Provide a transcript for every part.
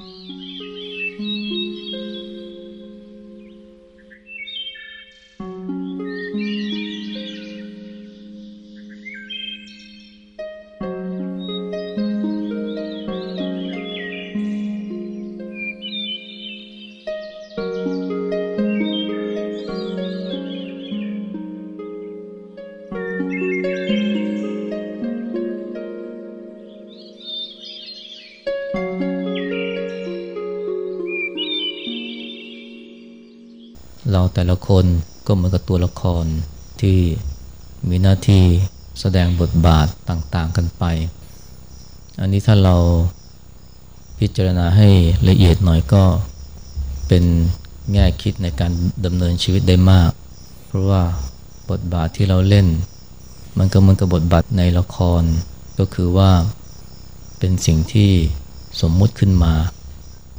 เแต่ละคนก็เหมือนกับตัวละครที่มีหน้าที่แสดงบทบาทต่างๆกันไป อันนี้ถ้าเราพิจารณาให้ละเอียดหน่อยก็เป็นแง่คิดในการดำเนินชีวิตได้มาก เพราะว่าบทบาทที่เราเล่น มันก็เหมือนกับบทบาทในละคร ก็คือว่าเป็นสิ่งที่สมมุติขึ้นมา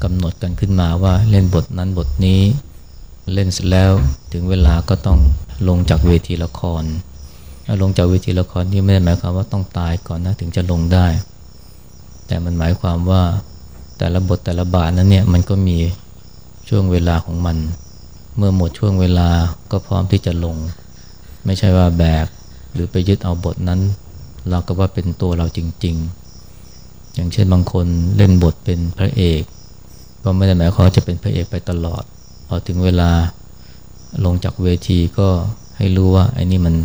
กำหนดกันขึ้นมาว่าเล่นบทนั้นบทนี้ เล่นเสร็จแล้วถึงเวลาก็ต้องลงจากเวทีละคร ลงจากเวทีละครนี่ไม่ได้หมายความว่าต้องตายก่อนนะถึงจะลงได้ แต่มันหมายความว่าแต่ละบทแต่ละบาทนั้นเนี่ยมันก็มีช่วงเวลาของมัน เมื่อหมดช่วงเวลาก็พร้อมที่จะลง ไม่ใช่ว่าแบกหรือไปยึดเอาบทนั้น เราก็ว่าเป็นตัวเราจริง ๆ อย่างเช่นบางคนเล่นบทเป็นพระเอก ก็ไม่ได้หมายความว่าจะเป็นพระเอกไปตลอด อถึงเวลาลงจากเวทีก็ให้รู้ว่าไอ้นี่มัน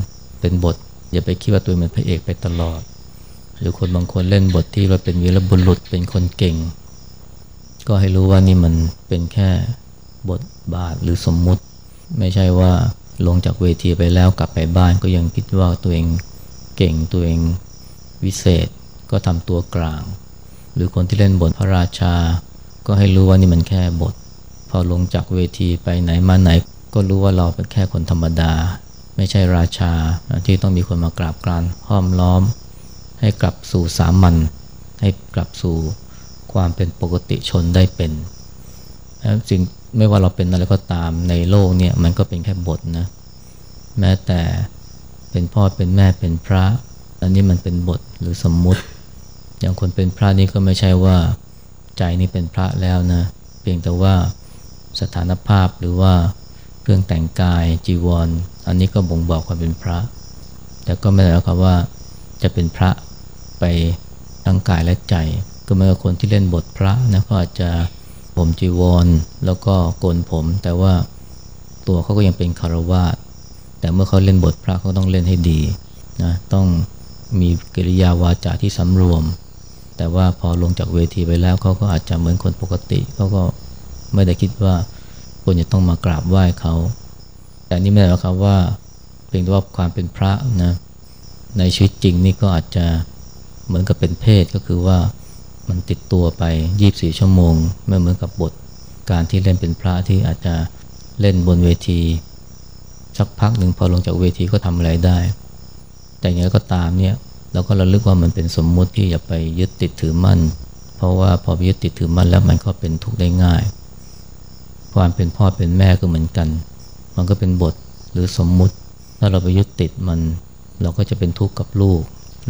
เป็นบท อย่าไปคิดว่าตัวเป็นพระเอกไปตลอด หรือคนบางคนเล่นบทที่ว่าเป็นวีรบุรุษเป็นคนเก่ง ก็ให้รู้ว่านี่มันเป็นแค่บทบาทหรือสมมุติ ไม่ใช่ว่าลงจากเวทีไปแล้วกลับไปบ้านก็ยังคิดว่าตัวเองเก่งตัวเองวิเศษก็ทำตัวกลาง หรือคนที่เล่นบทพระราชา ก็ให้รู้ว่านี่มันแค่บท พอลงจากเวทีไปไหนมาไหน ก็รู้ว่าเราเป็นแค่คนธรรมดา ไม่ใช่ราชาที่ต้องมีคนมากราบกรานห้อมล้อม ให้กลับสู่สามัญให้กลับสู่ความเป็นปกติชนได้เป็นสิ่งไม่ว่าเราเป็นอะไรก็ตามในโลกเนี่ยมันก็เป็นแค่บทนะแม้แต่เป็นพ่อเป็นแม่เป็นพระ อันนี้มันเป็นบทหรือสมมุติ อย่างคนเป็นพระนี่ก็ไม่ใช่ว่าใจนี่เป็นพระแล้วนะเพียงแต่ว่า สถานภาพหรือว่าเครื่องแต่งกายจีวรออันนี้ก็บ่งบอกความเป็นพระ แต่ก็ไม่ได้หมายความว่าจะเป็นพระไปทั้งกายและใจ ก็เหมือนกับคนที่เล่นบทพระนะก็อาจจะผมจีวร แล้วก็โกนผม แต่ว่าตัวเขาก็ยังเป็นคารวาสแต่เมื่อเขาเล่นบทพระเขาต้องเล่นให้ดีนะต้องมีกิริยาวาจาที่สำรวม แต่ว่าพอลงจากเวทีไปแล้วเขาก็อาจจะเหมือนคนปกติเขาก็ ไม่ได้คิดว่าควรจะต้องมากราบไหว้เขา แต่นี่ไม่ได้หมายความว่าเพียงแต่ว่าความเป็นพระนะในชีวิตจริงนี่ก็อาจจะเหมือนกับเป็นเพศก็คือว่ามันติดตัวไป 24 ชั่วโมง ไม่เหมือนกับบทการที่เล่นเป็นพระที่อาจจะเล่นบนเวที สักพักหนึ่งพอลงจากเวทีก็ทำอะไรได้ แต่อย่างไรก็ตามเนี่ยเราก็ระลึกว่ามันเป็นสมมุติที่อย่าไปยึดติดถือมั่น เพราะว่าพอไปยึดติดถือมั่นแล้วมันก็เป็นทุกข์ได้ง่าย ความเป็นพ่อเป็นแม่ก็เหมือนกัน มันก็เป็นบทหรือสมมุติ ถ้าเราไปยึดติดมัน เราก็จะเป็นทุกข์กับลูก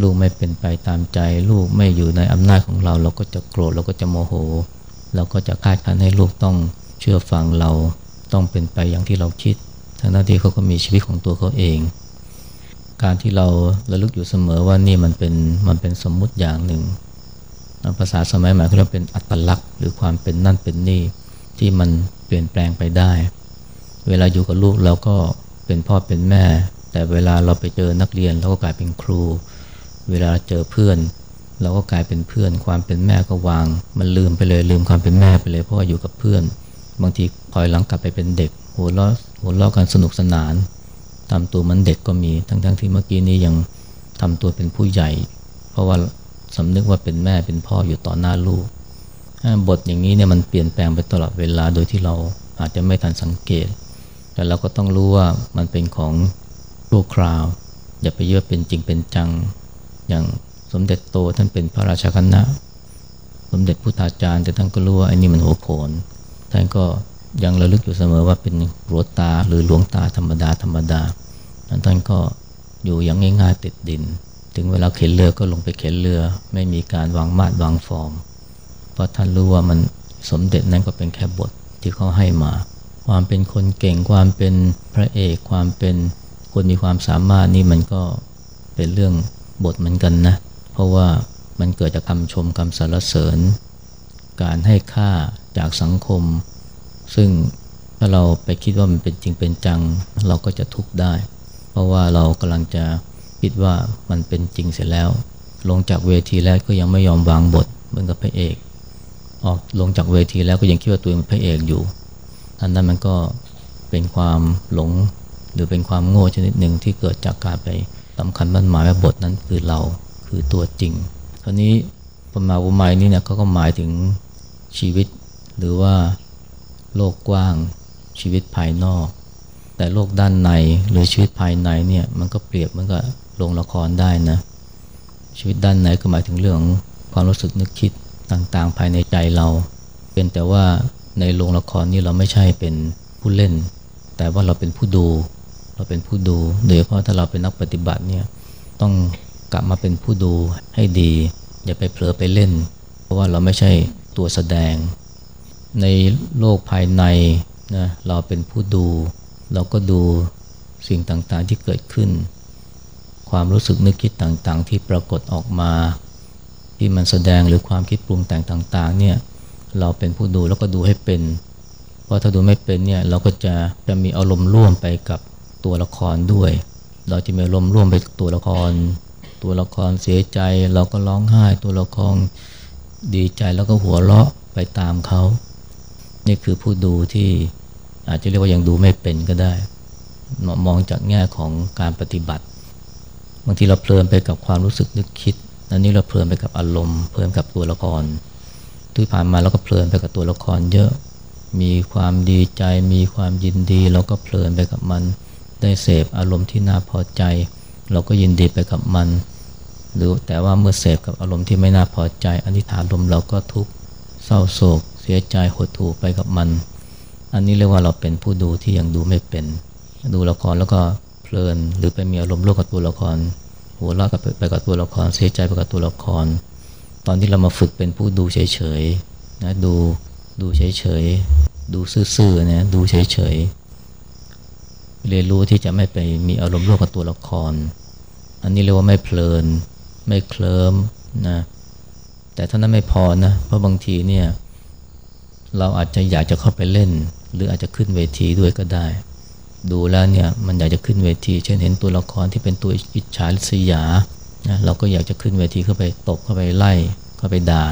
ลูกไม่เป็นไปตามใจ ลูกไม่อยู่ในอำนาจของเรา เราก็จะโกรธเราก็จะโมโห เราก็จะคาดคันให้ลูกต้องเชื่อฟังเราต้องเป็นไปอย่างที่เราคิดทั้งนั้นที่เขาก็มีชีวิตของตัวเขาเอง การที่เราระลึกอยู่เสมอว่านี่มันเป็นมันเป็นสมมุติอย่างหนึ่งภาษาสมัยใหม่เขาเรียกเป็นอัตลักษณ์ หรือความเป็นนั่นเป็นนี่ ที่มันเปลี่ยนแปลงไปได้ เวลาอยู่กับลูกเราก็เป็นพ่อเป็นแม่ แต่เวลาเราไปเจอนักเรียนเราก็กลายเป็นครู เวลาเจอเพื่อน เราก็กลายเป็นเพื่อน ความเป็นแม่ก็วาง มันลืมไปเลยลืมความเป็นแม่ไปเลยเพราะว่าอยู่กับเพื่อน บางทีคอยหลังกลับไปเป็นเด็กหัวเราะหัวเราะกันสนุกสนานทำตัวมันเด็กก็มีทั้งๆทที่เมื่อกี้นี้ยังทำตัวเป็นผู้ใหญ่ เพราะว่าสำนึกว่าเป็นแม่เป็นพ่ออยู่ต่อหน้าลูก บทอย่างนี้เนี่ยมันเปลี่ยนแปลงไปตลอดเวลาโดยที่เราอาจจะไม่ทันสังเกต แต่เราก็ต้องรู้ว่ามันเป็นของชั่วคราว อย่าไปเยอะเป็นจริงเป็นจัง อย่างสมเด็จโตท่านเป็นพระราชคณะ สมเด็จพุทธาจารย์แต่ท่านก็รู้ว่าไอ้นี่มันหัวโขน ท่านก็ยังระลึกอยู่เสมอว่าเป็นหลวงตาหรือหลวงตาธรรมดาธรรมดาท่านก็อยู่อย่างง่ายๆติดดิน ถึงเวลาเข็นเรือก็ลงไปเข็นเรือ ไม่มีการวางมาดวางฟอร์ม เพราะท่านรู้ว่ามันสมเด็จนั้นก็เป็นแค่บทที่เขาให้มา ความเป็นคนเก่งความเป็นพระเอกความเป็นคนมีความสามารถนี่มันก็เป็นเรื่องบทเหมือนกันนะ เพราะว่ามันเกิดจากคำชมคำสรรเสริญ การให้ค่าจากสังคม ซึ่งถ้าเราไปคิดว่ามันเป็นจริงเป็นจัง เราก็จะทุกข์ได้ เพราะว่าเรากำลังจะคิดว่ามันเป็นจริงเสร็จแล้ว ลงจากเวทีแล้วก็ยังไม่ยอมวางบทเหมือนกับพระเอก ออกลงจากเวทีแล้วก็ยังคิดว่าตัวเองเป็นพระเอกอยู่ อันนั้นมันก็เป็นความหลงหรือเป็นความโง่ชนิดหนึ่งที่เกิดจากการไปสำคัญมั่นหมายว่าบทนั้นคือเราคือตัวจริงคราวนี้ปมาวุไมนี่เนี่ยเขาก็หมายถึงชีวิต หรือว่าโลกกว้างชีวิตภายนอก แต่โลกด้านในหรือชีวิตภายในเนี่ยมันก็เปรียบเหมือนกับโรงละครได้นะชีวิตด้านในก็หมายถึงเรื่องความรู้สึกนึกคิด ต่างๆ ภายในใจเราเป็นแต่ว่าในโรงละครนี้เราไม่ใช่เป็นผู้เล่น แต่ว่าเราเป็นผู้ดู เราเป็นผู้ดูโดยเฉพาะถ้าเราเป็นนักปฏิบัติเนี่ยต้องกลับมาเป็นผู้ดูให้ดี อย่าไปเผลอไปเล่น เพราะว่าเราไม่ใช่ตัวแสดง ในโลกภายในนะเราเป็นผู้ดู เราก็ดูสิ่งต่างๆที่เกิดขึ้น ความรู้สึกนึกคิดต่างๆ ที่ปรากฏออกมา ที่มันแสดงหรือความคิดปรุงแต่งต่างๆเนี่ยเราเป็นผู้ดูแล้วก็ดูให้เป็น เพราะถ้าดูไม่เป็นเนี่ยเราก็จะจะมีอารมณ์ร่วมไปกับตัวละครด้วย เราจะมีอารมณ์ร่วมไปกับตัวละคร ตัวละครเสียใจ เราก็ร้องไห้ ตัวละครดีใจแล้วก็หัวเราะไปตามเขา นี่คือผู้ดูที่อาจจะเรียกว่ายังดูไม่เป็นก็ได้ มองจากแง่ของการปฏิบัติ บางทีเราเพลินไปกับความรู้สึกนึกคิด อันนี้เราเพลินไปกับอารมณ์ เพลินกับตัวละคร ที่ผ่านมาเราก็เพลินไปกับตัวละครเยอะ มีความดีใจ มีความยินดีเราก็เพลินไปกับมัน ได้เสพอารมณ์ที่น่าพอใจ เราก็ยินดีไปกับมัน หรือแต่ว่าเมื่อเสพกับอารมณ์ที่ไม่น่าพอใจ อนิถานลมเราก็ทุกข์เศร้าโศก เสียใจหดหู่ไปกับมัน อันนี้เรียกว่าเราเป็นผู้ดูที่ยังดูไม่เป็น ดูละครแล้วก็เพลินหรือไปมีอารมณ์ร่วมกับตัวละคร หัวเราะกับไปกับตัวละครเสียใจไปกับตัวละคร ตอนที่เรามาฝึกเป็นผู้ดูเฉยๆนะดูดูเฉยๆดูซื่อๆนะดูเฉยๆเรียนรู้ที่จะไม่ไปมีอารมณ์ร่วมกับตัวละคร อันนี้เรียกว่าไม่เพลิน ไม่เคลิ้มนะแต่เท่านั้นไม่พอนะเพราะบางทีเนี่ยเราอาจจะอยากจะเข้าไปเล่น หรืออาจจะขึ้นเวทีด้วยก็ได้ ดูแล้วเนี่ยมันอยากจะขึ้นเวที เช่นเห็นตัวละครที่เป็นตัวอิจฉาริษยานะเราก็อยากจะขึ้นเวทีเข้าไปตบเข้าไปไล่เข้าไปด่า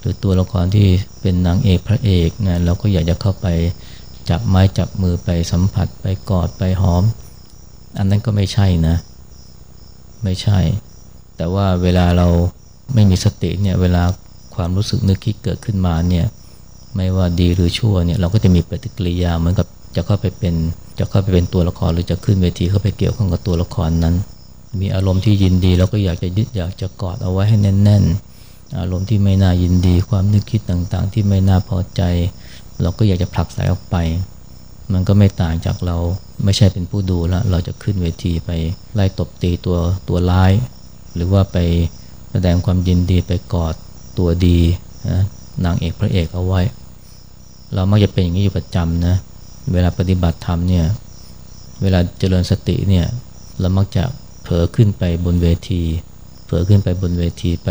หรือตัวละครที่เป็นนางเอกพระเอกนะเราก็อยากจะเข้าไปจับไม้จับมือไปสัมผัสไปกอดไปหอม อันนั้นก็ไม่ใช่นะ ไม่ใช่ แต่ว่าเวลาเราไม่มีสติเนี่ยเวลาความรู้สึกนึกคิดเกิดขึ้นมาเนี่ยไม่ว่าดีหรือชั่วเนี่ยเราก็จะมีปฏิกิริยาเหมือนกับจะเข้าไปเป็น จะเข้าไปเป็นตัวละครหรือจะขึ้นเวทีเข้าไปเกี่ยวข้องกับตัวละครนั้น มีอารมณ์ที่ยินดีเราก็อยากจะยึดอยากจะกอดเอาไว้ให้แน่น ๆ อารมณ์ที่ไม่น่ายินดีความนึกคิดต่างๆ ที่ไม่น่าพอใจ เราก็อยากจะผลักสายออกไป มันก็ไม่ต่างจากเราไม่ใช่เป็นผู้ดูแลเราจะขึ้นเวทีไปไล่ตบตีตัวตัวร้าย หรือว่าไปแสดงความยินดีไปกอดตัวดีนะนางเอกพระเอกเอาไว้ เรามักจะเป็นอย่างนี้อยู่ประจำนะเเวลาปฏิบัติธรรมเนี่ย เวลาเจริญสติเนี่ย เรามักจะเผลอขึ้นไปบนเวที เผลอขึ้นไปบนเวทีไป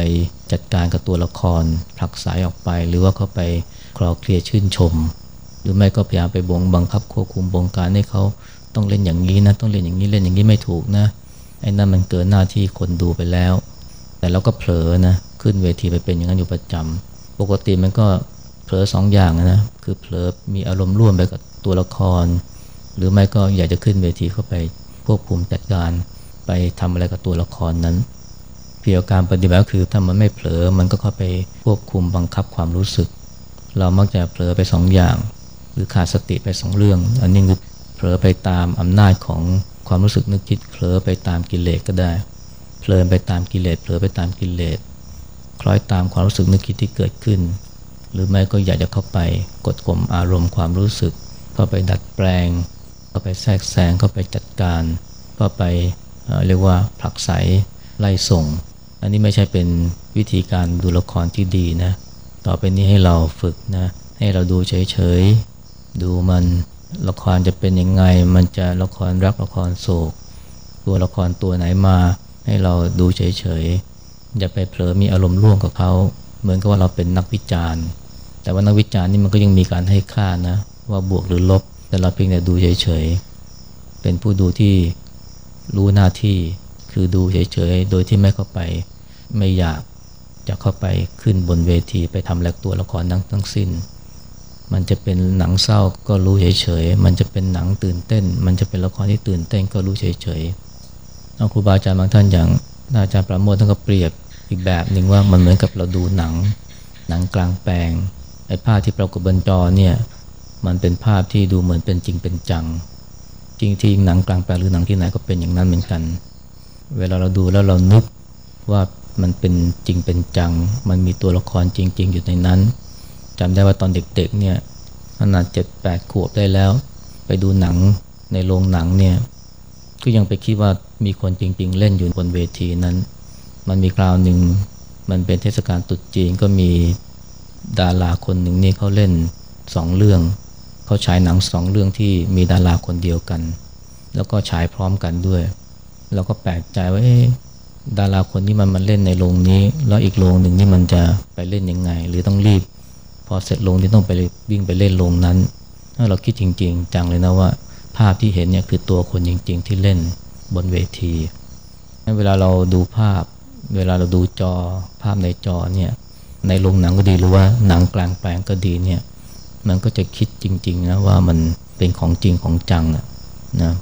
จัดการกับตัวละครผลักสายออกไป หรือว่าเขาไปคลอเคลียชื่นชม หรือไม่ก็พยายามไปบงบังคับควบคุมบงการให้เขาต้องเล่นอย่างนี้นะ ต้องเล่นอย่างนี้เล่นอย่างนี้ไม่ถูกนะ ไอ้นั่นมันเกินหน้าที่คนดูไปแล้ว แต่เราก็เผลอนะ ขึ้นเวทีไปเป็นอย่างนั้นอยู่ประจำปกติมันก็เผลอสองอย่างนะ คือเผลอมีอารมณ์ร่วมไปกับ ตัวละคร หรือไม่ก็อยากจะขึ้นเวทีเข้าไปควบคุมจัดการไปทำอะไรกับตัวละครนั้น เพียงการปฏิบัติคือถ้ามันไม่เผลอมันก็เข้าไปควบคุมบังคับความรู้สึก เรามักจะเผลอไปสองอย่าง หรือขาดสติไปสองเรื่อง อันนี้คือเผลอไปตามอำนาจของความรู้สึกนึกคิดเผลอไปตามกิเลสก็ได้เผลอไปตามกิเลสเผลอไปตามกิเลสคล้อยตามความรู้สึกนึกคิดที่เกิดขึ้น หรือไม่ก็อยากจะเข้าไปกดข่มอารมณ์ความรู้สึก เข้าไปดัดแปลง เข้าไปแทรกแซงเข้าไปจัดการเข้าไปเรียกว่าผลักไสไล่ส่ง อันนี้ไม่ใช่เป็นวิธีการดูละครที่ดีนะต่อไปนี้ให้เราฝึกนะใให้เราดูเฉยๆดูมันละครจะเป็นยังไง มันจะละครรักละครโศก ตัวละครตัวไหนมา ให้เราดูเฉยๆอย่าไปเผลอมีอารมณ์ร่วมกับเขา เหมือนกับว่าเราเป็นนักวิจารณ์ แต่ว่านักวิจารณ์นี่มันก็ยังมีการให้ค่านะ ว่าบวกหรือลบ แต่เราเพียงแต่ดูเฉยๆ เป็นผู้ดูที่รู้หน้าที่คือดูเฉยๆ โดยที่ไม่เข้าไปไม่อยากจะเข้าไปขึ้นบนเวทีไปทำแลกตัวละครทั้งทั้งสิ้น มันจะเป็นหนังเศร้าก็รู้เฉยๆ มันจะเป็นหนังตื่นเต้น มันจะเป็นละครที่ตื่นเต้นก็รู้เฉยๆเอาครูบาอาจารย์บางท่านอย่างอาจารย์ประโมทท่านก็เปรียบอีกแบบหนึ่งว่ามันเหมือนกับเราดูหนัง หนังกลางแปลงไอ้ภาพที่ปรากฏบนจอเนี่ย มันเป็นภาพที่ดูเหมือนเป็นจริงเป็นจัง จริงๆหนังกลางแปลงหรือหนังที่ไหนก็เป็นอย่างนั้นเหมือนกัน เวลาเราดูแล้วเรานึกว่ามันเป็นจริงเป็นจัง มันมีตัวละครจริง ๆ อยู่ในนั้นจำได้ว่าตอนเด็กๆเนี่ยขนาดเจ็ดแปดขวบได้แล้ว ไปดูหนังในโรงหนังเนี่ยก็ยังไปคิดว่ามีคนจริง ๆ เล่นอยู่บนเวทีนั้น มันมีคราวหนึ่งมันเป็นเทศกาลตรุษจีนก็มีดาราคนหนึ่งนี่เขาเล่นสองเรื่อง เขาฉายหนังสองเรื่องที่มีดาราคนเดียวกัน แล้วก็ฉายพร้อมกันด้วย เราก็แปลกใจว่าดาราคนที่มันมาเล่นในโรงนี้ แล้วอีกโรงหนึ่งนี่มันจะไปเล่นยังไง หรือต้องรีบ พอเสร็จโรงที่ต้องไปวิ่งไปเล่นโรงนั้น ถ้าเราคิดจริง ๆ จังเลยนะว่า ภาพที่เห็นเนี่ยคือตัวคนจริง ๆ ที่เล่นบนเวทีเวลาเราดูภาพ เวลาเราดูจอภาพในจอเนี่ยในโรงหนังก็ดีหรือว่าหนังกลางแปลงก็ดีเนี่ย มันก็จะคิดจริง ๆ นะว่ามันเป็นของจริงของจังนะ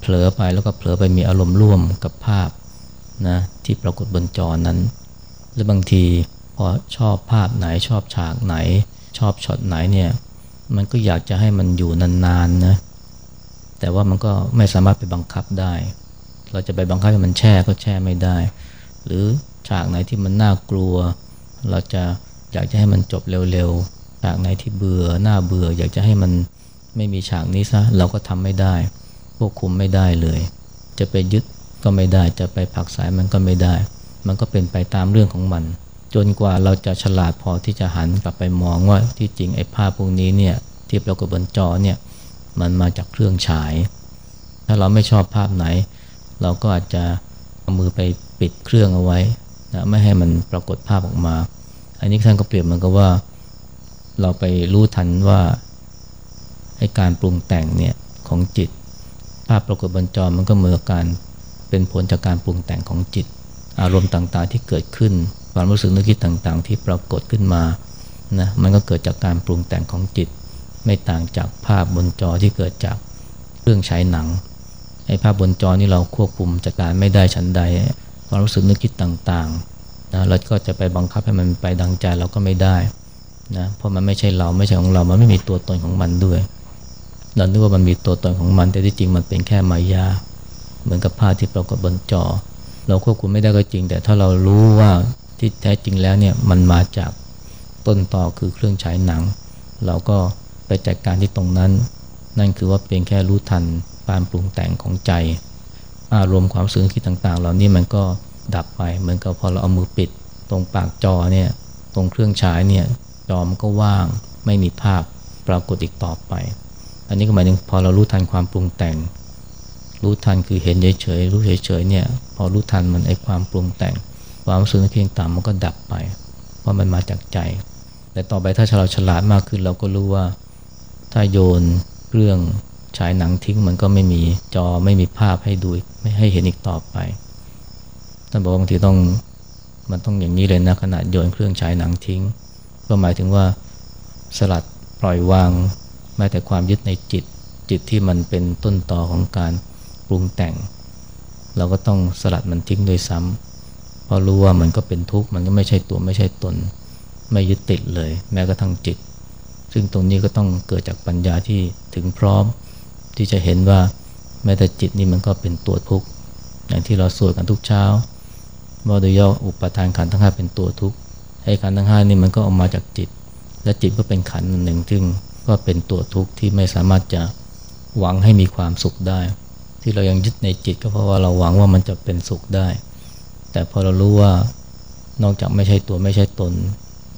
เผลอไปแล้วก็เผลอไปมีอารมณ์ร่วมกับภาพนะที่ปรากฏบนจอนั้นหรือบางทีพอชอบภาพไหนชอบฉากไหน ชอบช็อตไหนเนี่ยมันก็อยากจะให้มันอยู่นานๆนะแต่ว่ามันก็ไม่สามารถไปบังคับได้ เราจะไปบังคับให้มันแช่ก็แช่ไม่ได้ หรือฉากไหนที่มันน่ากลัว เราจะอยากจะให้มันจบเร็วๆากไหนที่เบื่อหน้าเบื่อ อยากจะให้มันไม่มีฉากนี้ซะเราก็ทำไม่ได้ ควบคุมไม่ได้เลย จะไปยึดก็ไม่ได้ จะไปผักสายมันก็ไม่ได้ มันก็เป็นไปตามเรื่องของมัน จนกว่าเราจะฉลาดพอที่จะหันกลับไปมองว่าที่จริงไอ้ภาพพวกนี้เนี่ยที่ปรากฏบนจอเนี่ยมันมาจากเครื่องฉาย ถ้าเราไม่ชอบภาพไหน เราก็อาจจะเอามือไปปิดเครื่องเอาไว้นะไม่ให้มันปรากฏภาพออกมา อันนี้ท่านก็เปรียบเหมือนกับว่า เราไปรู้ทันว่าให้การปรุงแต่งเนี่ยของจิต ภาพปรากฏบนจอมันก็เหมือนการเป็นผลจากการปรุงแต่งของจิต อารมณ์ต่างๆที่เกิดขึ้น ความรู้สึกนึกคิดต่างๆ ที่ปรากฏขึ้นมานะมันก็เกิดจากการปรุงแต่งของจิต ไม่ต่างจากภาพบนจอที่เกิดจากเครื่องใช้หนังไอ้ภาพบนจอนี่เราควบคุมจัดการไม่ได้ชั้นใด ความรู้สึกนึกคิดต่างๆนะเราก็จะไปบังคับให้มันไปดังใจเราก็ไม่ได้ นะเพราะมันไม่ใช่เราไม่ใช่ของเรา มันไม่มีตัวตนของมันด้วย เราคิดว่ามันมีตัวตนของมัน แต่ที่จริงมันเป็นแค่มายา เหมือนกับภาพที่ปรากฏบนจอ เราควบคุมไม่ได้ก็จริง แต่ถ้าเรารู้ว่าที่แท้จริงแล้วเนี่ยมันมาจากต้นต่อคือเครื่องฉายหนัง เราก็ไปจัดการที่ตรงนั้น นั่นคือว่าเพียงแค่รู้ทันการปรุงแต่งของใจ อารมณ์ความสึกคิดต่างๆ เหล่านี้มันก็ดับไปเหมือนกับพอเราเอามือปิด ตรงปากจอเนี่ยตรงเครื่องฉายเนี่ย จอมันก็ว่าง ไม่มีภาพปรากฏอีกต่อไป อันนี้ก็หมายถึงพอเรารู้ทันความปรุงแต่ง รู้ทันคือเห็นเฉยๆรู้เฉยๆเนี่ยพอรู้ทันมันไอความปรุงแต่ง ความรู้สึกเพียงต่ำมันก็ดับไป เพราะมันมาจากใจ แต่ต่อไปถ้าเราฉลาดมากขึ้นเราก็รู้ว่าถ้าโยนเรื่องฉายหนังทิ้งมันก็ไม่มีจอไม่มีภาพให้ดูไม่ให้เห็นอีกต่อไปท่านบอกบางทีต้องมันต้องอย่างนี้เลยนะขนาดโยนเครื่องฉายหนังทิ้ง ก็หมายถึงว่าสลัดปล่อยวางแม้แต่ความยึดในจิต จิตที่มันเป็นต้นต่อของการปรุงแต่ง เราก็ต้องสลัดมันทิ้งโดยซ้ำเพราะรู้ว่ามันก็เป็นทุกข์มันก็ไม่ใช่ตัวไม่ใช่ตน ไม่ยึดติดเลย แม้กระทั่งจิต ซึ่งตรงนี้ก็ต้องเกิดจากปัญญาที่ถึงพร้อม ที่จะเห็นว่าแม้แต่จิตนี่มันก็เป็นตัวทุกข์อย่างที่เราสวดกันทุกเช้าว่าโดยย่ออุปทานขันธ์ทั้งห้าเป็นตัวทุกข์ ให้ขันทั้งห้านี่มันก็ออกมาจากจิต และจิตก็เป็นขันหนึ่งซึ่งก็เป็นตัวทุกข์ที่ไม่สามารถจะหวังให้มีความสุขได้ ที่เรายังยึดในจิตก็เพราะว่าเราหวังว่ามันจะเป็นสุขได้ แต่พอเรารู้ว่านอกจากไม่ใช่ตัวไม่ใช่ตน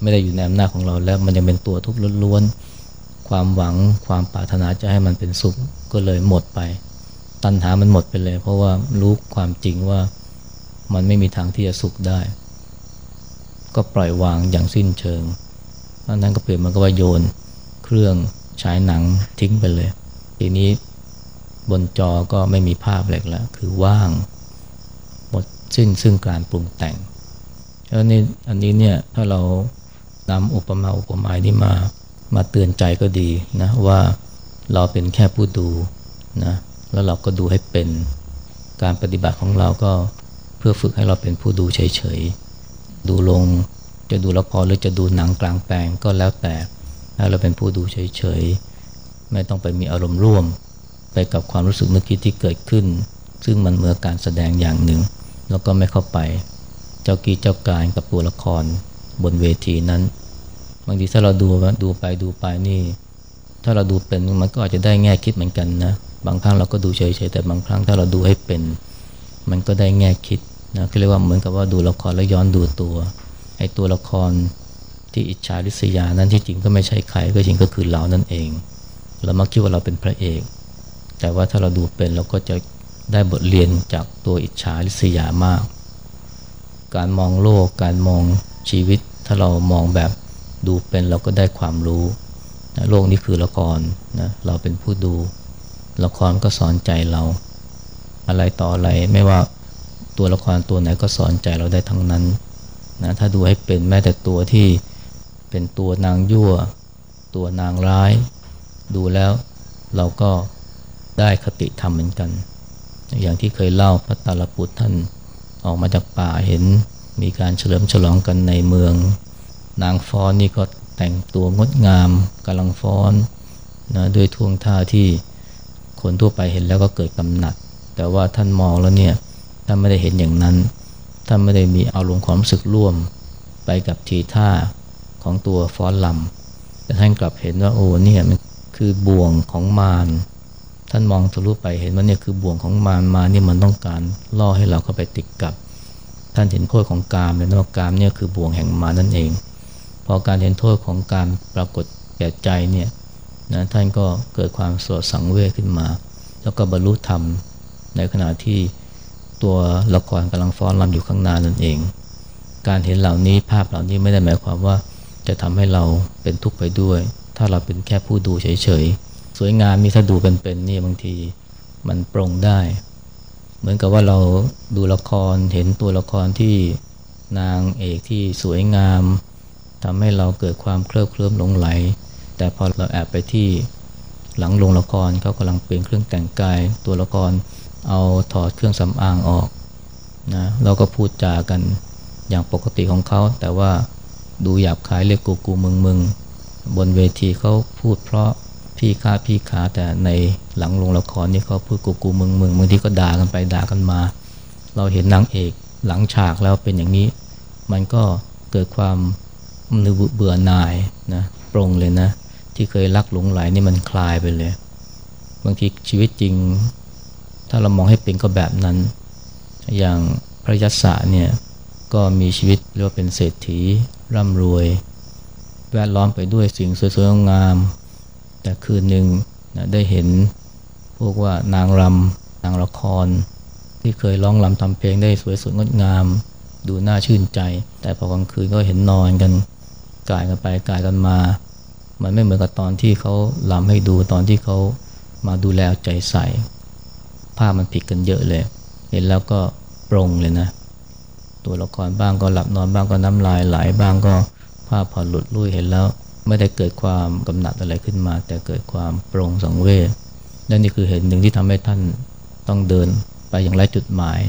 ไม่ได้อยู่ในอำนาจของเราแล้วมันยังเป็นตัวทุกข์ล้วนๆความหวังความปรารถนาจะให้มันเป็นสุขก็เลยหมดไป ตัณหามันหมดไปเลย เพราะว่ารู้ความจริงว่ามันไม่มีทางที่จะสุขได้ ก็ปล่อยวางอย่างสิ้นเชิงนั้นก็เปลี่ยนมันก็ว่าโยนเครื่องฉายหนังทิ้งไปเลย ทีนี้บนจอก็ไม่มีภาพเล็กแล้วคือว่างหมดสิ้นซึ่งการปรุงแต่งแล้วนี่อันนี้เนี่ยถ้าเรานำอุปมาอุปไมยนี้มามาเตือนใจก็ดีนะว่าเราเป็นแค่ผู้ดูนะแล้วเราก็ดูให้เป็นการปฏิบัติของเราก็เพื่อฝึกให้เราเป็นผู้ดูเฉยๆ ดูลง จะดูละครหรือจะดูหนังกลางแปลงก็แล้วแต่ ถ้าเราเป็นผู้ดูเฉยๆ ไม่ต้องไปมีอารมณ์ร่วม ไปกับความรู้สึกนึกคิดที่เกิดขึ้น ซึ่งมันเหมือนการแสดงอย่างหนึ่ง แล้วก็ไม่เข้าไป เจ้ากี้เจ้าการกับตัวละครบนเวทีนั้น บางทีถ้าเราดูดูไปดูไปนี่ ถ้าเราดูเป็นมันก็อาจจะได้แง่คิดเหมือนกันนะ บางครั้งเราก็ดูเฉยๆ แต่บางครั้งถ้าเราดูให้เป็น มันก็ได้แง่คิด นะก็เรียกว่าเหมือนกับว่าดูละครแล้วย้อนดูตัวไอ้ตัวละครที่อิจฉาริษยานั้นที่จริงก็ไม่ใช่ใครก็จริงก็คือเรานั่นเอง เรามักคิดว่าเราเป็นพระเอก แต่ว่าถ้าเราดูเป็นเราก็จะได้บทเรียนจากตัวอิจฉาริษยามาก การมองโลกการมองชีวิต ถ้าเรามองแบบดูเป็นเราก็ได้ความรู้นะโลกนี้คือละครนะเราเป็นผู้ดู ละครก็สอนใจเรา อะไรต่ออะไรไม่ว่า ตัวละครตัวไหนก็สอนใจเราได้ทั้งนั้นนะถ้าดูให้เป็นแม้แต่ตัวที่เป็นตัวนางยั่ว ตัวนางร้าย ดูแล้วเราก็ได้คติธรรมเหมือนกัน อย่างที่เคยเล่าพระตาลปุตท่านออกมาจากป่าเห็นมีการเฉลิมฉลองกันในเมือง นางฟ้อนนี่ก็แต่งตัวงดงามกำลังฟ้อนนะด้วยท่วงท่าที่คนทั่วไปเห็นแล้วก็เกิดกำหนัด แต่ว่าท่านมองแล้วเนี่ย ท่านไม่ได้เห็นอย่างนั้นท่านไม่ได้มีอารมณ์ความรู้สึกร่วม ไปกับทีท่าของตัวฟ้อนลำแต่ท่านกลับเห็นว่าโอ้เนี่ยมันคือบ่วงของมารท่านมองทะลุไปเห็นว่าเนี่ยคือบ่วงของมารมานี่มันต้องการล่อให้เราเข้าไปติดกับ ท่านเห็นโทษของกามเลยนะว่ากามเนี่ยคือบ่วงแห่งมานั่นเอง พอการเห็นโทษของการปรากฏแก่ใจเนี่ยนะท่านก็เกิดความสลดสังเวชขึ้นมา แล้วก็บรรลุธรรมในขณะที่ ตัวละครกำลังฟ้อนรำอยู่ข้างหน้านั่นเอง การเห็นเหล่านี้ภาพเหล่านี้ไม่ได้หมายความว่าจะทำให้เราเป็นทุกข์ไปด้วย ถ้าเราเป็นแค่ผู้ดูเฉยๆ สวยงามมีถ้าดูเป็นๆนนี่บางทีมันปรงได้ เหมือนกับว่าเราดูละครเห็นตัวละครที่นางเอกที่สวยงามทำให้เราเกิดความเคลิบเคลิ้มหลงไหล แต่พอเราแอบไปที่ หลังโรงละครเขากำลังเปลี่ยนเครื่องแต่งกาย ตัวละครเอาถอดเครื่องสำอางออกนะเราก็พูดจากันอย่างปกติของเขา แต่ว่าดูหยาบคายเรียกกูกูมึงมึงบนเวทีเขาพูดเพราะพี่ค้าพี่ขาแต่ในหลังโรงละครนี่เขาพูดกูกูมึงมึงบางทีก็ด่ากันไปด่ากันมา เราเห็นนางเอกหลังฉากแล้วเป็นอย่างนี้ มันก็เกิดความเบื่อหน่ายนะปรงเลยนะ ที่เคยรักหลงไหลนี่มันคลายไปเลย บางทีชีวิตจริง ถ้าเรามองให้เป็นก็แบบนั้น อย่างพระยศเนี่ยก็มีชีวิตเรียกว่าเป็นเศรษฐีร่ำรวย แวดล้อมไปด้วยสิ่งสวยๆงามแต่คืนหนึ่งนะได้เห็นพวกว่านางรำนางละคร ที่เคยร้องรำทำเพลงได้สวยสดงดงาม ดูน่าชื่นใจ แต่พอกลางคืนก็เห็นนอนกันกายกันไปกายกันมา มันไม่เหมือนกับตอนที่เขาลำให้ดูตอนที่เขามาดูแลใจใส่ภาพมันผิดกันเยอะเลย เห็นแล้วก็ปรงเลยนะ ตัวละครบ้างก็หลับนอนบ้างก็น้ำลายไหลบ้างก็ภาพผ่อนหลุดลุ่ยเห็นแล้ว ไม่ได้เกิดความกำหนัดอะไรขึ้นมา แต่เกิดความปรงสังเวชและนี่คือเหตุหนึ่งที่ทำให้ท่านต้องเดินไปอย่างไรจุดหมาย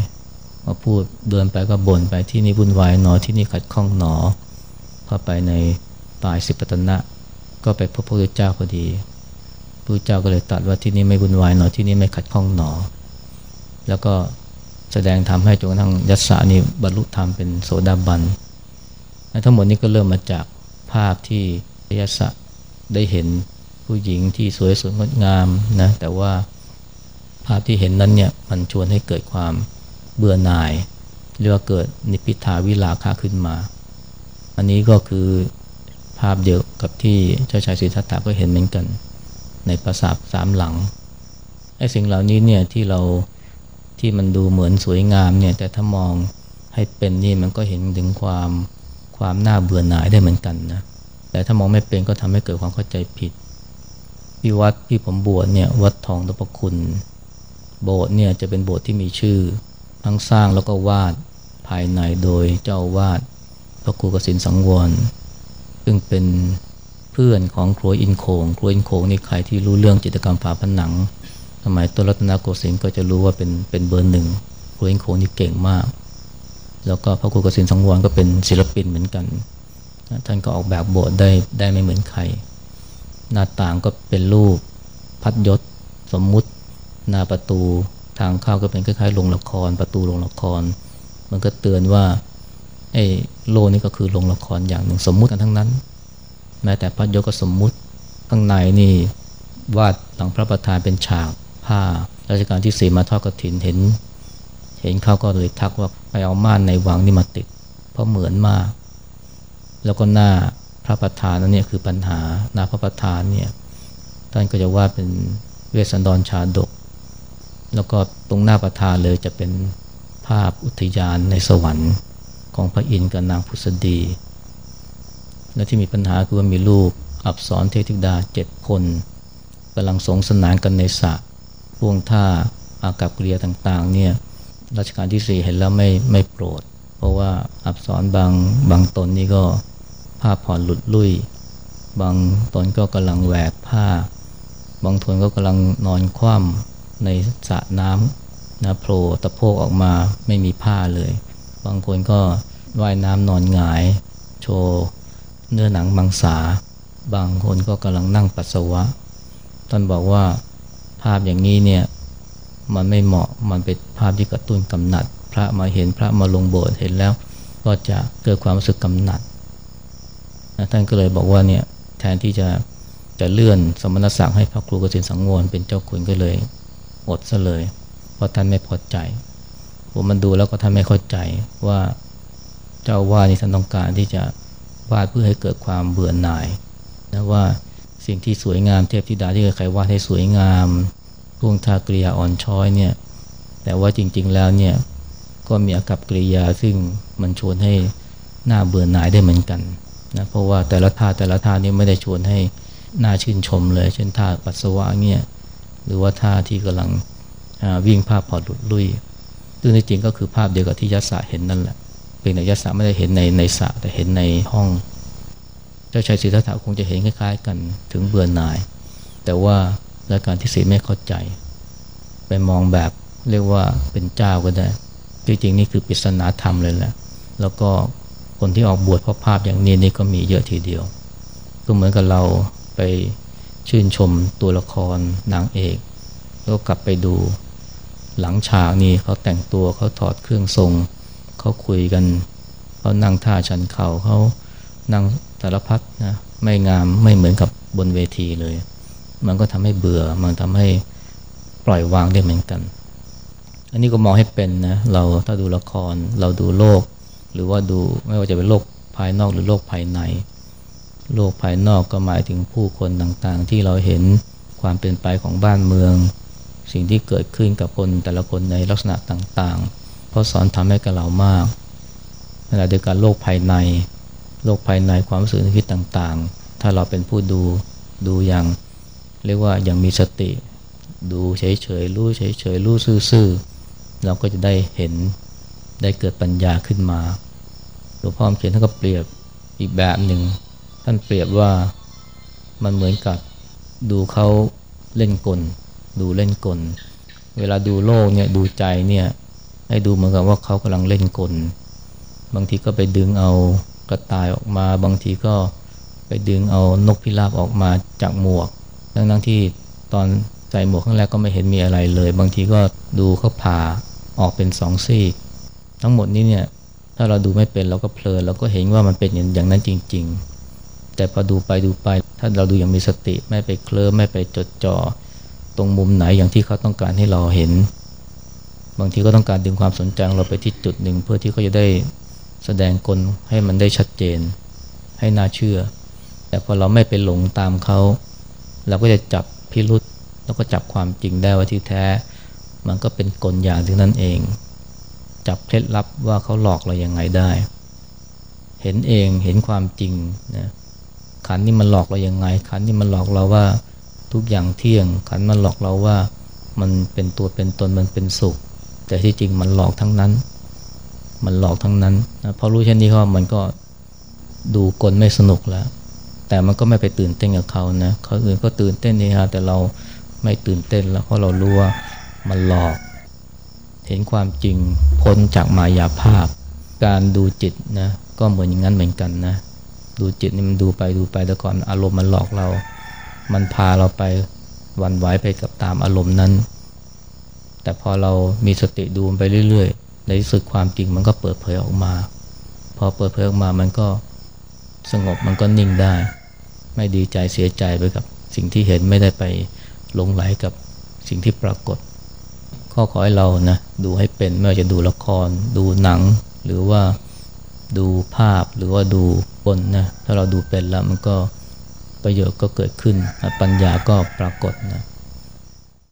มาพูดเดินไปก็บ่นไปที่นี่วุ่นวายหนอที่นี่ขัดข้องหนอเข้าไปในป่ายสิปตนะ ก็ไปพบพระพุทธเจ้าพอดีพระเจ้าก็เลยตัดว่าที่นี่ไม่วุ่นวายหนอที่นี่ไม่ขัดข้องหนอ แล้วก็แสดงทำให้จนกระทั่งยัสสานี่บรรลุธรรมเป็นโสดาบันทั้งหมดนี้ก็เริ่มมาจากภาพที่ยัสสะได้เห็นผู้หญิงที่สวยสดงดงามนะแต่ว่าภาพที่เห็นนั้นเนี่ยมันชวนให้เกิดความเบื่อหน่าย เรียกว่าเกิดนิพิทาวิลาคะขึ้นมา อันนี้ก็คือ ภาพเดียวกับที่เจ้าชายสิทธัตถะก็เห็นเหมือนกัน ในปราสาทสามหลังไอ้สิ่งเหล่านี้เนี่ยที่เราที่มันดูเหมือนสวยงามเนี่ยแต่ถ้ามองให้เป็นนี่มันก็เห็นถึงความความน่าเบื่อหน่ายได้เหมือนกันนะแต่ถ้ามองไม่เป็นก็ทำให้เกิดความเข้าใจผิดที่วัดที่ผมบวชเนี่ยวัดทองนพคุณ โบสถ์เนี่ยจะเป็นโบสถ์ที่มีชื่อ ทั้งสร้างแล้วก็วาดภายในโดยเจ้าอาวาสพระครูกสิณสังวร ซึ่งเป็นเพื่อนของขรัวอินโข่งขรัวอินโข่งนี่ใครที่รู้เรื่องจิตรกรรมฝาผนัง สมัยต้นรัตนโกสินทร์ก็จะรู้ว่าเป็นเป็นเบอร์หนึ่งครัวอินโขงนี่เก่งมาก แล้วก็พระครูกสินสังวรก็เป็นศิลปินเหมือนกัน ท่านก็ออกแบบโบสถ์ได้ได้ไม่เหมือนใคร หน้าต่างก็เป็นรูปพัดยศสมมุติหน้าประตูทางเข้าก็เป็นคล้ายๆโรงละคร ประตูโรงละคร มันก็เตือนว่า ไอ้โลนี่ก็คือโรงละครอย่างหนึ่งสมมุติกันทั้งนั้น แม้แต่พระยศก็สมมุติข้างในนี่วาดหลังพระประธานเป็นฉากผ้าราชการที่สี่มาทอดกระถินเห็น เห็นเขาก็เลยทักว่าไปเอาม่านในวังนี่มาติด เพราะเหมือนมาก แล้วก็หน้าพระประธานนั่นเนี่ยคือปัญหาหน้าพระประธานเนี่ยท่านก็จะวาดเป็นเวสสันดรชาดก แล้วก็ตรงหน้าประธานเลยจะเป็นภาพอุทยานในสวรรค์ ของพระอินทร์กับนางพุทธดี และที่มีปัญหาคือว่ามีลูกอับสรเทพธิดาเจ็ดคนกำลังสงสนานกันในสระพ่วงท่าอากับกริยาต่างๆเนี่ยรัชกาลที่สี่เห็นแล้วไม่ไม่โปรด เพราะว่าอับสรบางบางตนนี่ก็ผ้าผ่อนหลุดลุ่ย บางตนก็กำลังแหวกผ้า บางทนก็กำลังนอนคว่ำในสระน้ำนะโผล่ตะโพกออกมาไม่มีผ้าเลย บางคนก็ ว่ายน้ำนอนหงาย โชว์เนื้อหนังมังสา บางคนก็กำลังนั่งปัสสาวะ ท่านบอกว่าภาพอย่างนี้เนี่ยมันไม่เหมาะ มันเป็นภาพที่กระตุ้นกำหนัด พระมาเห็นพระมาลงโบสถ์เห็นแล้ว ก็จะเกิดความรู้สึกกำหนัดนะท่านก็เลยบอกว่าเนี่ยแทนที่จะจะเลื่อนสมณศักดิ์ให้พระครูกสินสังวรเป็นเจ้าคุณก็เลยอดซะเลย เพราะท่านไม่พอใจผมมันดูแล้วก็ท่านไม่เข้าใจว่า เจ้าว่านี่ท่านต้องการที่จะวาดเพื่อให้เกิดความเบื่อหน่ายนะว่าสิ่งที่สวยงามเทพธิดาที่ใครวาดให้สวยงามพ่วงท่ากริยาอ่อนช้อยเนี่ยแต่ว่าจริง ๆแล้วเนี่ยก็มีอากับกริยาซึ่งมันชวนให้หน้าเบื่อหน่ายได้เหมือนกันนะเพราะว่าแต่ละท่าแต่ละท่านี้ไม่ได้ชวนให้หน่าชื่นชมเลย เช่นท่าปัสสาวะเนี่ยหรือว่าท่าที่กำลังวิ่งภาพพอหลุดลุยซึ่งในจริงก็คือภาพเดียวกับที่ยัสสะเห็นนั่นแหละ พียงแต่ยัสะไม่ได้เห็นในในสระแต่เห็นในห้อง เจ้าชายสิทธัตถะคงจะเห็นคล้ายๆ กันถึงเบื่อหน่าย แต่ว่าราการที่สีไม่เข้าใจ ไปมองแบบเรียกว่าเป็นเจ้าก็ได้จริงๆนี่คือปริศนาธรรมเลยแหละแล้วก็คนที่ออกบวชเพราะภาพอย่างนี้นี่ก็มีเยอะทีเดียว ก็เหมือนกับเราไปชื่นชมตัวละครนางเอก แล้วกลับไปดูหลังฉากนี่เขาแต่งตัวเขาถอดเครื่องทรง เขาคุยกันเขานั่งท่าชันเข่าเขานั่งสารพัดนะไม่งามไม่เหมือนกับบนเวทีเลย มันก็ทำให้เบื่อมันทำให้ปล่อยวางได้เหมือนกัน อันนี้ก็มองให้เป็นนะเราถ้าดูละครเราดูโลก หรือว่าดูไม่ว่าจะเป็นโลกภายนอกหรือโลกภายใน โลกภายนอกก็หมายถึงผู้คนต่างๆ ที่เราเห็นความเปลี่ยนไปของบ้านเมือง สิ่งที่เกิดขึ้นกับคนแต่ละคนในลักษณะต่างๆ เพราะสอนทำให้กับเรามากขณะเดียวกันโลกภายใน โลกภายในความรู้สึกนึกคิดต่างๆ ถ้าเราเป็นผู้ดูดูอย่าง เรียกว่าอย่างมีสติ ดูเฉยๆรู้เฉยๆรู้ซื่อๆเราก็จะได้เห็นได้เกิดปัญญาขึ้นมาหลวงพ่อเขียนท่านก็เปรียบอีกแบบหนึ่งท่านเปรียบว่ามันเหมือนกับดูเขาเล่นกล ดูเล่นกล เวลาดูโลกเนี่ยดูใจเนี่ย ให้ดูเหมือนกับว่าเขากำลังเล่นกล บางทีก็ไปดึงเอากระต่ายออกมา บางทีก็ไปดึงเอานกพิราบออกมาจากหมวก ทั้งทั้งที่ตอนใส่หมวกครั้งแรกก็ไม่เห็นมีอะไรเลย บางทีก็ดูเขาผ่าออกเป็นสองซี่ทั้งหมดนี้เนี่ยถ้าเราดูไม่เป็นเราก็เพลินเราก็เห็นว่ามันเป็นอย่างนั้นจริง ๆ แต่พอดูไปดูไป ถ้าเราดูอย่างมีสติไม่ไปเคลิ้มไม่ไปจดจ่อตรงมุมไหนอย่างที่เขาต้องการให้เราเห็น บางทีก็ต้องการดึงความสนใจเราไปที่จุดหนึ่ง เพื่อที่เขาจะได้แสดงกลให้มันได้ชัดเจน ให้น่าเชื่อ แต่พอเราไม่ไปหลงตามเขาเราก็จะจับพิรุษแล้วก็จับความจริงได้ว่าที่แท้ มันก็เป็นกลอย่างที่นั่นเอง จับเคล็ดลับว่าเขาหลอกเราอยังไงได้ เห็นเองเห็นความจริงนะขันนี่มันหลอกเราอยังไง ขันนี่มันหลอกเราว่าทุกอย่างเที่ยง ขันมันหลอกเราว่ามันเป็นตัวเป็นตนมันเป็นสุข แต่ที่จริงมันหลอกทั้งนั้น มันหลอกทั้งนั้นนะพอรู้เช่นนี้ก็มันก็ดูกลไม่สนุกแล้ว แต่มันก็ไม่ไปตื่นเต้นกับเขานะเขาอื่นก็ตื่นเต้นนี่ฮะแต่เราไม่ตื่นเต้นแล้วเพราะเรารู้ว่ามันหลอก เห็นความจริงพ้นจากมายาภาพ การดูจิตนะก็เหมือนอย่างนั้นเหมือนกันนะดูจิตนี่มันดูไปดูไปแต่ก่อนอารมณ์มันหลอกเรา มันพาเราไปวันไหวไปกับตามอารมณ์นั้น แต่พอเรามีสติดูไปเรื่อยๆ ในที่สุดความจริงมันก็เปิดเผยออกมา พอเปิดเผยออกมามันก็สงบมันก็นิ่งได้ ไม่ดีใจเสียใจไปกับสิ่งที่เห็นไม่ได้ไปหลงไหลกับสิ่งที่ปรากฏ ข้อขอให้เรานะดูให้เป็นไม่ว่าจะดูละคร ดูหนัง หรือว่าดูภาพหรือว่าดูบนนะถ้าเราดูเป็นแล้วมันก็ประโยชน์ก็เกิดขึ้นปัญญาก็ปรากฏนะ